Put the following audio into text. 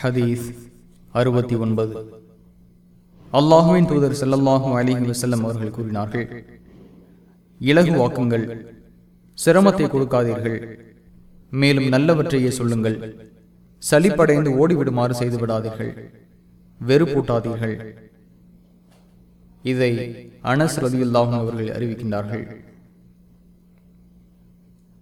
ஹதீஸ் அறுபத்தி ஒன்பது. அல்லாஹுவின் தூதர் ஸல்லல்லாஹு அலிஹி வசல்லம் அவர்கள் கூறினார்கள் இலகுவாக்குங்கள் சிரமத்தை கொடுக்காதீர்கள். மேலும் நல்லவற்றையே சொல்லுங்கள். சலிப்படைந்து ஓடிவிடுமாறு செய்து விடாதீர்கள் வெறுப்பூட்டாதீர்கள். இதை அனஸ் ரதியுல்லாஹும் அவர்கள் அறிவிக்கின்றார்கள்.